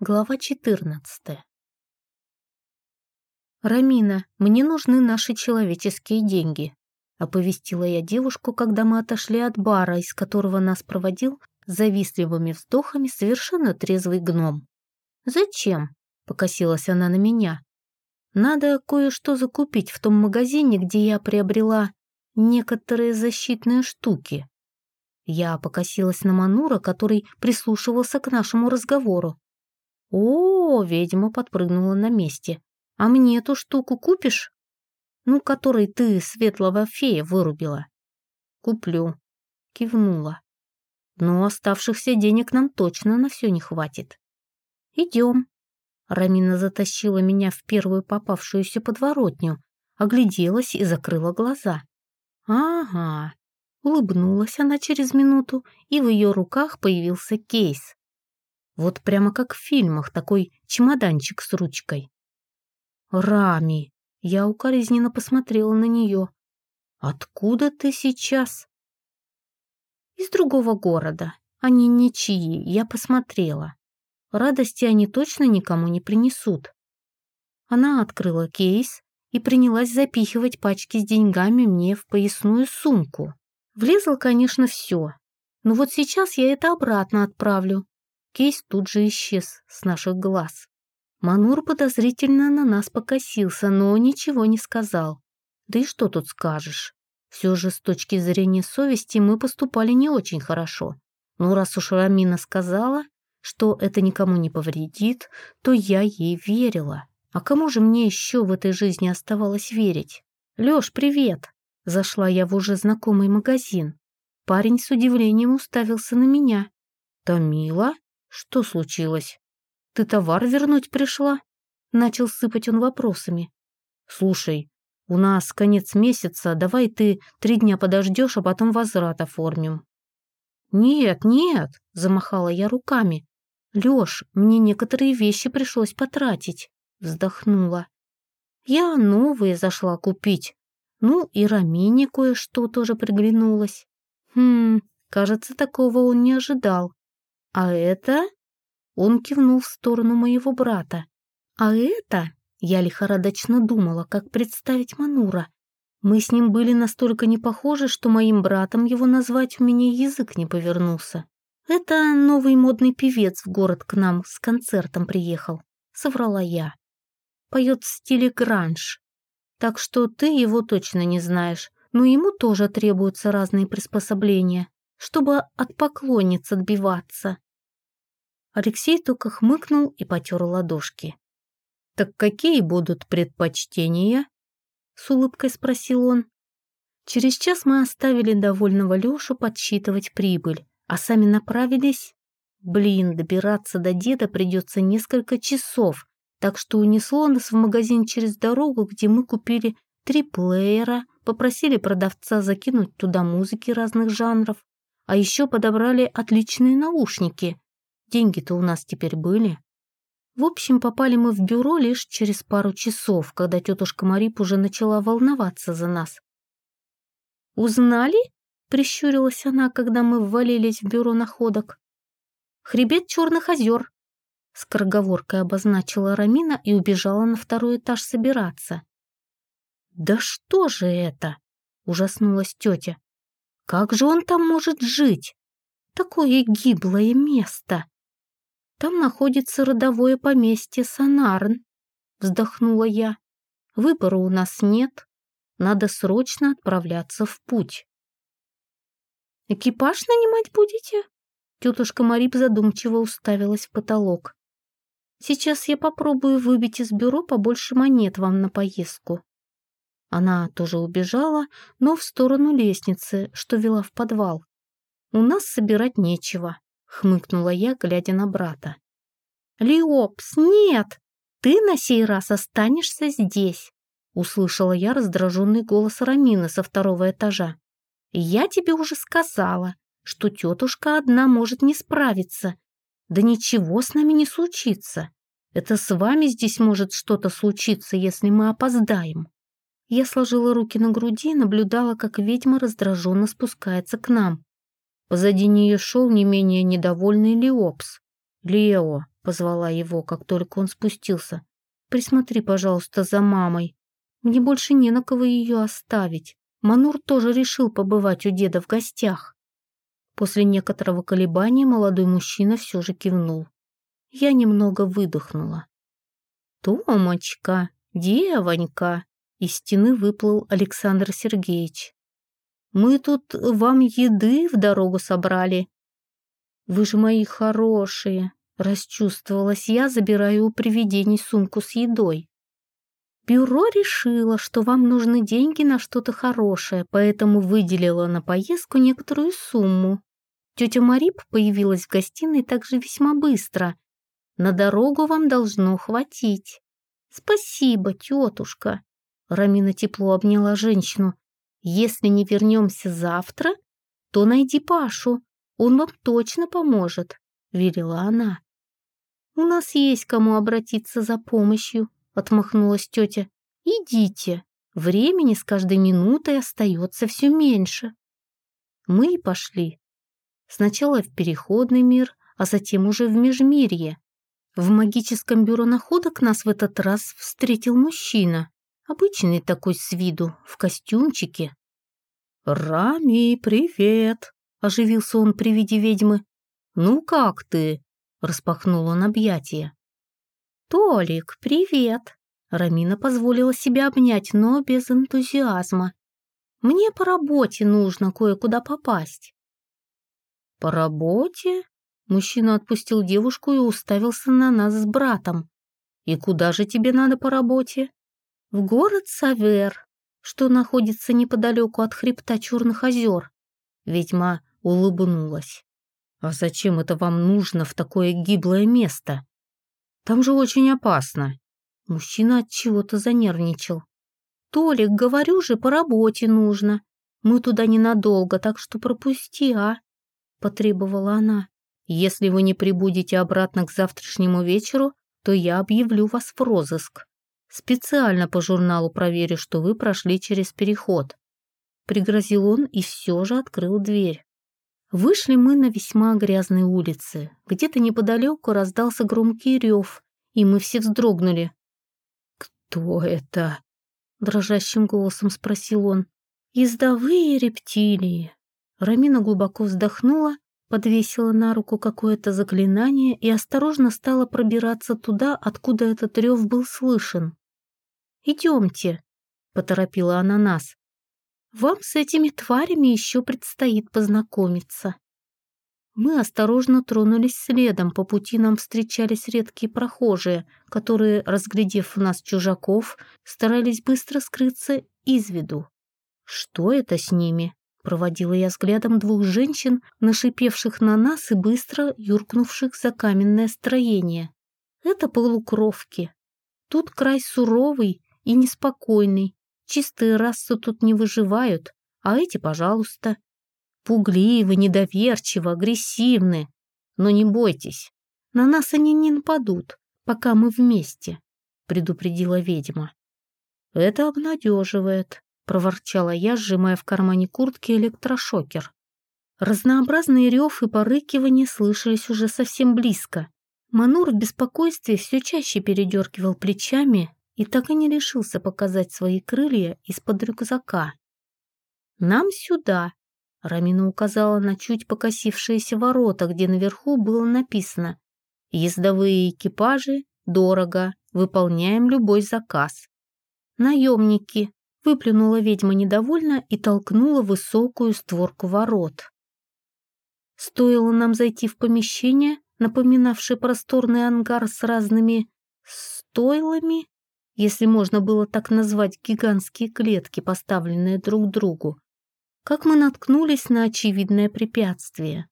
Глава 14. «Рамина, мне нужны наши человеческие деньги», — оповестила я девушку, когда мы отошли от бара, из которого нас проводил завистливыми вздохами совершенно трезвый гном. «Зачем?» — покосилась она на меня. «Надо кое-что закупить в том магазине, где я приобрела некоторые защитные штуки». Я покосилась на Манура, который прислушивался к нашему разговору. О, ведьма подпрыгнула на месте. А мне эту штуку купишь? Ну, которой ты светлого фея вырубила. Куплю. Кивнула. Но оставшихся денег нам точно на все не хватит. Идем. Рамина затащила меня в первую попавшуюся подворотню, огляделась и закрыла глаза. Ага. Улыбнулась она через минуту, и в ее руках появился кейс. Вот прямо как в фильмах, такой чемоданчик с ручкой. «Рами!» Я укоризненно посмотрела на нее. «Откуда ты сейчас?» «Из другого города. Они ничьи, я посмотрела. Радости они точно никому не принесут». Она открыла кейс и принялась запихивать пачки с деньгами мне в поясную сумку. Влезло, конечно, все. Но вот сейчас я это обратно отправлю, Кейс тут же исчез с наших глаз. Манур подозрительно на нас покосился, но ничего не сказал. Да и что тут скажешь? Все же с точки зрения совести мы поступали не очень хорошо. Но раз уж Рамина сказала, что это никому не повредит, то я ей верила. А кому же мне еще в этой жизни оставалось верить? «Лёш, привет!» Зашла я в уже знакомый магазин. Парень с удивлением уставился на меня. «Томила?» «Что случилось? Ты товар вернуть пришла?» Начал сыпать он вопросами. «Слушай, у нас конец месяца, давай ты три дня подождешь, а потом возврат оформим». «Нет, нет», — замахала я руками. «Лёш, мне некоторые вещи пришлось потратить», — вздохнула. «Я новые зашла купить. Ну и Рамине кое-что тоже приглянулось. Хм, кажется, такого он не ожидал. «А это?» Он кивнул в сторону моего брата. «А это?» Я лихорадочно думала, как представить Манура. Мы с ним были настолько не похожи, что моим братом его назвать у меня язык не повернулся. «Это новый модный певец в город к нам с концертом приехал», — соврала я. «Поет в стиле гранж. Так что ты его точно не знаешь, но ему тоже требуются разные приспособления чтобы от поклонниц отбиваться. Алексей только хмыкнул и потер ладошки. «Так какие будут предпочтения?» — с улыбкой спросил он. Через час мы оставили довольного Лешу подсчитывать прибыль, а сами направились. Блин, добираться до деда придется несколько часов, так что унесло нас в магазин через дорогу, где мы купили три плеера, попросили продавца закинуть туда музыки разных жанров, а еще подобрали отличные наушники. Деньги-то у нас теперь были. В общем, попали мы в бюро лишь через пару часов, когда тетушка Марип уже начала волноваться за нас. «Узнали?» — прищурилась она, когда мы ввалились в бюро находок. «Хребет Черных озер», — скороговоркой обозначила Рамина и убежала на второй этаж собираться. «Да что же это?» — ужаснулась тетя. Как же он там может жить? Такое гиблое место. Там находится родовое поместье Санарн, вздохнула я. Выбора у нас нет. Надо срочно отправляться в путь. Экипаж нанимать будете? Тетушка Марип задумчиво уставилась в потолок. Сейчас я попробую выбить из бюро побольше монет вам на поездку. Она тоже убежала, но в сторону лестницы, что вела в подвал. «У нас собирать нечего», — хмыкнула я, глядя на брата. «Лиопс, нет! Ты на сей раз останешься здесь!» — услышала я раздраженный голос Рамины со второго этажа. «Я тебе уже сказала, что тетушка одна может не справиться. Да ничего с нами не случится. Это с вами здесь может что-то случиться, если мы опоздаем». Я сложила руки на груди и наблюдала, как ведьма раздраженно спускается к нам. Позади нее шел не менее недовольный Леопс. «Лео», — позвала его, как только он спустился, — «присмотри, пожалуйста, за мамой. Мне больше не на кого ее оставить. Манур тоже решил побывать у деда в гостях». После некоторого колебания молодой мужчина все же кивнул. Я немного выдохнула. «Томочка, девонька!» Из стены выплыл Александр Сергеевич. «Мы тут вам еды в дорогу собрали». «Вы же мои хорошие!» Расчувствовалась я, забирая у привидений сумку с едой. Бюро решило, что вам нужны деньги на что-то хорошее, поэтому выделило на поездку некоторую сумму. Тетя Марип появилась в гостиной также весьма быстро. На дорогу вам должно хватить. Спасибо, тетушка. Рамина тепло обняла женщину. Если не вернемся завтра, то найди Пашу. Он вам точно поможет, верила она. У нас есть кому обратиться за помощью, отмахнулась тетя. Идите. Времени с каждой минутой остается все меньше. Мы и пошли. Сначала в переходный мир, а затем уже в межмирье. В магическом бюро находок нас в этот раз встретил мужчина, обычный такой с виду, в костюмчике. «Рами, привет!» — оживился он при виде ведьмы. «Ну как ты?» — распахнул он объятия. «Толик, привет!» Рамина позволила себя обнять, но без энтузиазма. «Мне по работе нужно кое-куда попасть». «По работе?» Мужчина отпустил девушку и уставился на нас с братом. «И куда же тебе надо по работе?» «В город Савер, что находится неподалеку от хребта Черных озер». Ведьма улыбнулась. «А зачем это вам нужно в такое гиблое место? Там же очень опасно». Мужчина от чего-то занервничал. «Толик, говорю же, по работе нужно. Мы туда ненадолго, так что пропусти, а?» — потребовала она. «Если вы не прибудете обратно к завтрашнему вечеру, то я объявлю вас в розыск. Специально по журналу проверю, что вы прошли через переход». Пригрозил он и все же открыл дверь. Вышли мы на весьма грязной улице. Где-то неподалеку раздался громкий рев, и мы все вздрогнули. «Кто это?» — дрожащим голосом спросил он. «Ездовые рептилии», Рамина глубоко вздохнула, подвесила на руку какое-то заклинание и осторожно стала пробираться туда, откуда этот рев был слышен. «Идемте», — поторопила она нас. «Вам с этими тварями еще предстоит познакомиться». Мы осторожно тронулись следом, по пути нам встречались редкие прохожие, которые, разглядев в нас чужаков, старались быстро скрыться из виду. Что это с ними? Проводила я взглядом двух женщин, нашипевших на нас и быстро юркнувших за каменное строение. Это полукровки. Тут край суровый и неспокойный. Чистые расы тут не выживают, а эти, пожалуйста. Пугливы, недоверчивы, агрессивны. Но не бойтесь, на нас они не нападут, пока мы вместе, предупредила ведьма. Это обнадеживает проворчала я, сжимая в кармане куртки электрошокер. Разнообразные рев и порыкивания слышались уже совсем близко. Манур в беспокойстве все чаще передергивал плечами и так и не решился показать свои крылья из-под рюкзака. «Нам сюда», — Рамина указала на чуть покосившиеся ворота, где наверху было написано «Ездовые экипажи, дорого, выполняем любой заказ». «Наемники, Выплюнула ведьма недовольно и толкнула высокую створку ворот. Стоило нам зайти в помещение, напоминавшее просторный ангар с разными стойлами, если можно было так назвать гигантские клетки, поставленные друг другу, как мы наткнулись на очевидное препятствие.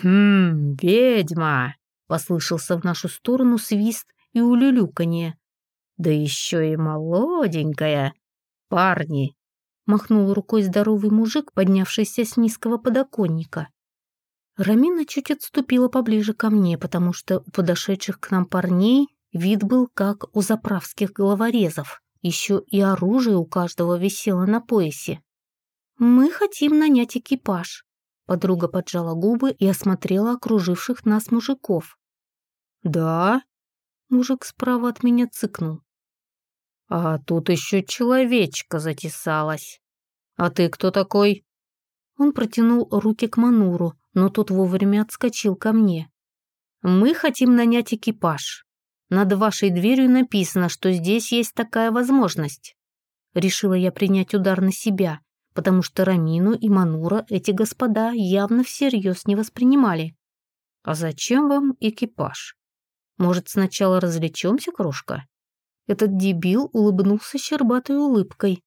«Хм, ведьма!» — послышался в нашу сторону свист и улюлюканье. «Да еще и молоденькая!» «Парни!» — махнул рукой здоровый мужик, поднявшийся с низкого подоконника. Рамина чуть отступила поближе ко мне, потому что у подошедших к нам парней вид был как у заправских головорезов. Еще и оружие у каждого висело на поясе. «Мы хотим нанять экипаж», — подруга поджала губы и осмотрела окруживших нас мужиков. «Да?» Мужик справа от меня цыкнул. «А тут еще человечка затесалась. А ты кто такой?» Он протянул руки к Мануру, но тот вовремя отскочил ко мне. «Мы хотим нанять экипаж. Над вашей дверью написано, что здесь есть такая возможность». Решила я принять удар на себя, потому что Рамину и Манура эти господа явно всерьез не воспринимали. «А зачем вам экипаж? Может, сначала развлечемся, крошка?» Этот дебил улыбнулся щербатой улыбкой.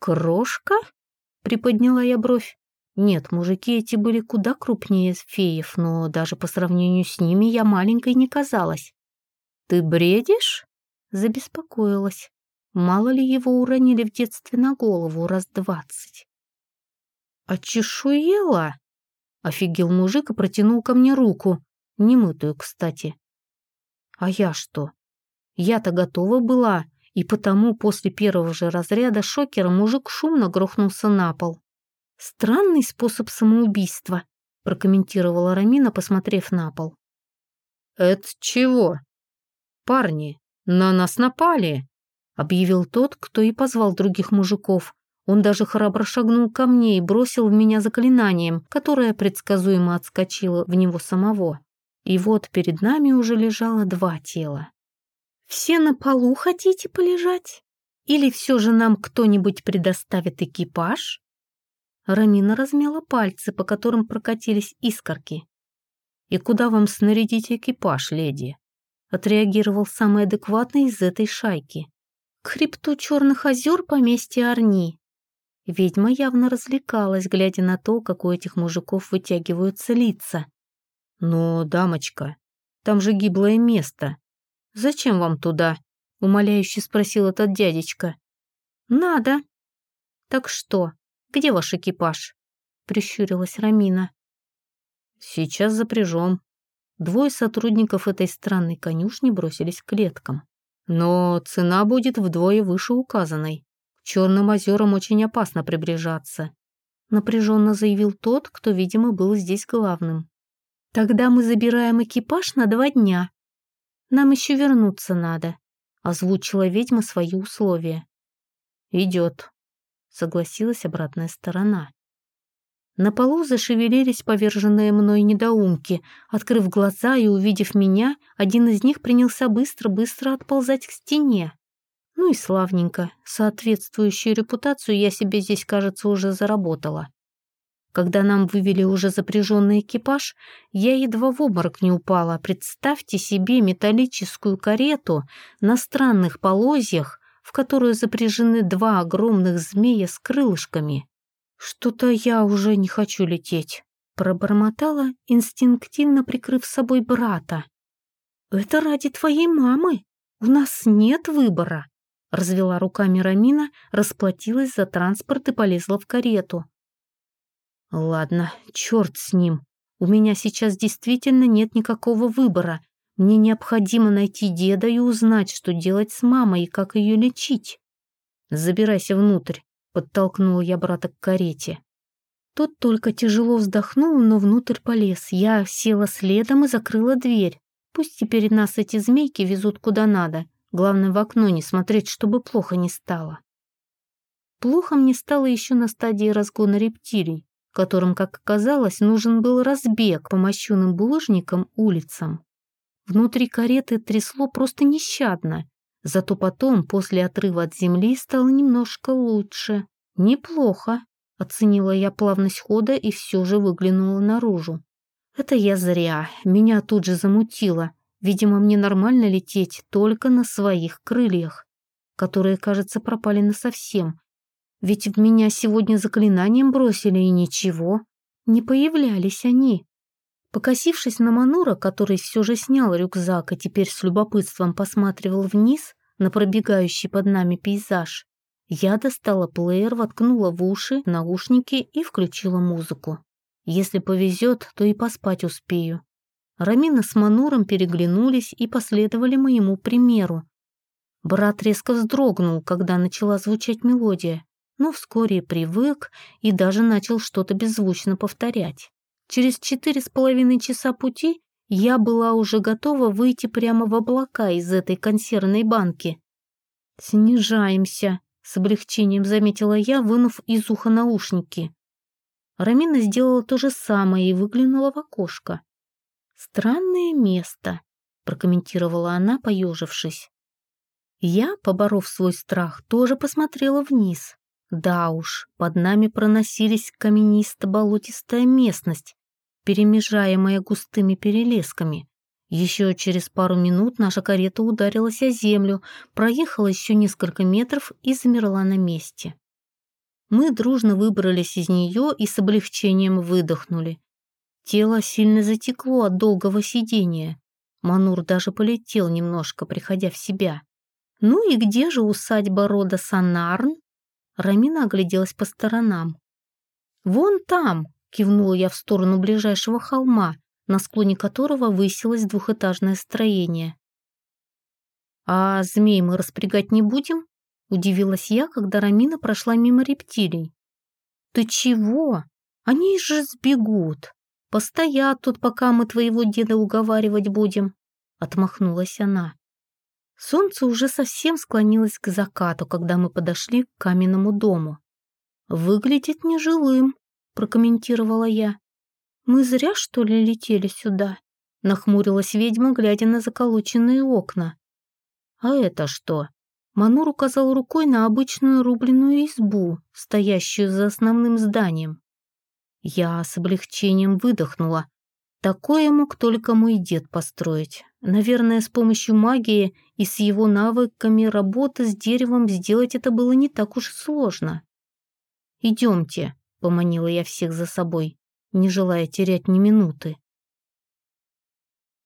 «Крошка?» — приподняла я бровь. Нет, мужики эти были куда крупнее феев, но даже по сравнению с ними я маленькой не казалась. «Ты бредишь?» — забеспокоилась. Мало ли его уронили в детстве на голову раз двадцать. «Очешуела?» — офигел мужик и протянул ко мне руку, немытую, кстати. «А я что? Я-то готова была, и потому после первого же разряда шокера мужик шумно грохнулся на пол. «Странный способ самоубийства», — прокомментировала Рамина, посмотрев на пол. «Это чего?» «Парни, на нас напали!» объявил тот, кто и позвал других мужиков. Он даже храбро шагнул ко мне и бросил в меня заклинанием, которое предсказуемо отскочило в него самого. И вот перед нами уже лежало два тела. «Все на полу хотите полежать? Или все же нам кто-нибудь предоставит экипаж?» Рамина размяла пальцы, по которым прокатились искорки. «И куда вам снарядить экипаж, леди?» отреагировал самый адекватный из этой шайки к хребту черных озер поместья Арни. Ведьма явно развлекалась, глядя на то, как у этих мужиков вытягиваются лица. «Но, дамочка, там же гиблое место. Зачем вам туда?» — умоляюще спросил этот дядечка. «Надо». «Так что, где ваш экипаж?» — прищурилась Рамина. «Сейчас запряжем». Двое сотрудников этой странной конюшни бросились к клеткам. Но цена будет вдвое выше указанной. К Черным озерам очень опасно приближаться. Напряженно заявил тот, кто, видимо, был здесь главным. Тогда мы забираем экипаж на два дня. Нам еще вернуться надо, озвучила ведьма свои условия. Идет, согласилась обратная сторона. На полу зашевелились поверженные мной недоумки. Открыв глаза и увидев меня, один из них принялся быстро-быстро отползать к стене. Ну и славненько, соответствующую репутацию я себе здесь, кажется, уже заработала. Когда нам вывели уже запряженный экипаж, я едва в обморок не упала. Представьте себе металлическую карету на странных полозьях, в которую запряжены два огромных змея с крылышками. «Что-то я уже не хочу лететь», — пробормотала, инстинктивно прикрыв собой брата. «Это ради твоей мамы. У нас нет выбора», — развела руками Рамина, расплатилась за транспорт и полезла в карету. «Ладно, черт с ним. У меня сейчас действительно нет никакого выбора. Мне необходимо найти деда и узнать, что делать с мамой и как ее лечить. Забирайся внутрь. Подтолкнула я брата к карете. Тот только тяжело вздохнул, но внутрь полез. Я села следом и закрыла дверь. Пусть теперь нас эти змейки везут куда надо. Главное, в окно не смотреть, чтобы плохо не стало. Плохо мне стало еще на стадии разгона рептилий, которым, как оказалось, нужен был разбег по мощенным булыжникам улицам. Внутри кареты трясло просто нещадно. Зато потом, после отрыва от земли, стало немножко лучше. Неплохо, оценила я плавность хода и все же выглянула наружу. Это я зря, меня тут же замутило. Видимо, мне нормально лететь только на своих крыльях, которые, кажется, пропали насовсем. Ведь в меня сегодня заклинанием бросили и ничего. Не появлялись они. Покосившись на Манура, который все же снял рюкзак и теперь с любопытством посматривал вниз на пробегающий под нами пейзаж, я достала плеер, воткнула в уши наушники и включила музыку. Если повезет, то и поспать успею. Рамина с Мануром переглянулись и последовали моему примеру. Брат резко вздрогнул, когда начала звучать мелодия, но вскоре привык и даже начал что-то беззвучно повторять. Через четыре с половиной часа пути Я была уже готова выйти прямо в облака из этой консервной банки. «Снижаемся», — с облегчением заметила я, вынув из уха наушники. Рамина сделала то же самое и выглянула в окошко. «Странное место», — прокомментировала она, поежившись. Я, поборов свой страх, тоже посмотрела вниз. Да уж, под нами проносились каменисто-болотистая местность, перемежаемая густыми перелесками. Еще через пару минут наша карета ударилась о землю, проехала еще несколько метров и замерла на месте. Мы дружно выбрались из нее и с облегчением выдохнули. Тело сильно затекло от долгого сидения. Манур даже полетел немножко, приходя в себя. «Ну и где же усадьба рода Санарн?» Рамина огляделась по сторонам. «Вон там!» Кивнула я в сторону ближайшего холма, на склоне которого высилось двухэтажное строение. «А змей мы распрягать не будем?» Удивилась я, когда Рамина прошла мимо рептилий. «Ты чего? Они же сбегут. Постоят тут, пока мы твоего деда уговаривать будем», — отмахнулась она. Солнце уже совсем склонилось к закату, когда мы подошли к каменному дому. «Выглядит нежилым», прокомментировала я. «Мы зря, что ли, летели сюда?» Нахмурилась ведьма, глядя на заколоченные окна. «А это что?» Манур указал рукой на обычную рубленную избу, стоящую за основным зданием. Я с облегчением выдохнула. Такое мог только мой дед построить. Наверное, с помощью магии и с его навыками работы с деревом сделать это было не так уж сложно. «Идемте», Поманила я всех за собой, не желая терять ни минуты.